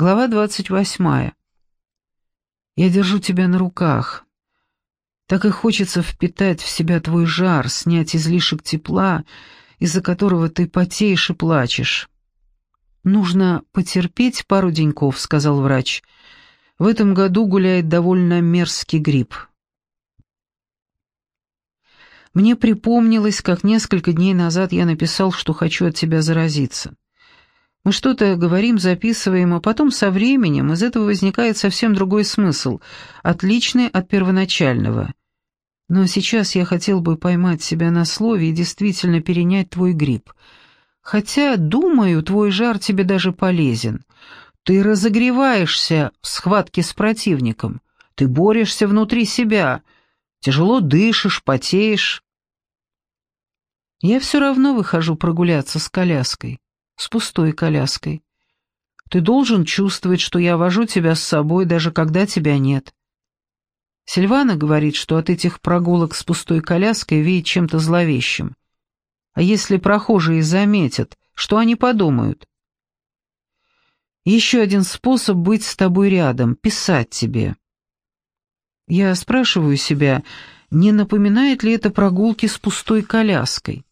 Глава двадцать восьмая. Я держу тебя на руках. Так и хочется впитать в себя твой жар, снять излишек тепла, из-за которого ты потеешь и плачешь. «Нужно потерпеть пару деньков», — сказал врач. «В этом году гуляет довольно мерзкий грипп». Мне припомнилось, как несколько дней назад я написал, что хочу от тебя заразиться. Мы что-то говорим, записываем, а потом со временем из этого возникает совсем другой смысл, отличный от первоначального. Но сейчас я хотел бы поймать себя на слове и действительно перенять твой грипп. Хотя, думаю, твой жар тебе даже полезен. Ты разогреваешься в схватке с противником. Ты борешься внутри себя. Тяжело дышишь, потеешь. Я все равно выхожу прогуляться с коляской с пустой коляской. Ты должен чувствовать, что я вожу тебя с собой, даже когда тебя нет. Сильвана говорит, что от этих прогулок с пустой коляской веет чем-то зловещим. А если прохожие заметят, что они подумают? Еще один способ быть с тобой рядом — писать тебе. Я спрашиваю себя, не напоминает ли это прогулки с пустой коляской?